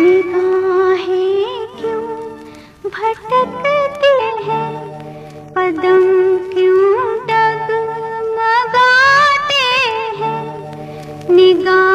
निगाहें क्यों? भटकती है पदम क्यों डगमगाते हैं? निगाह